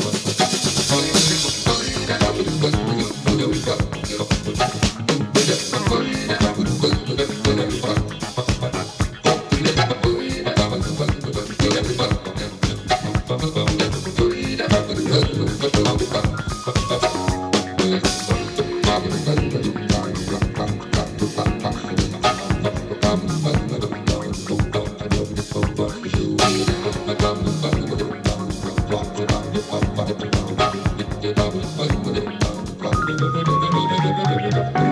Excellent. Bye.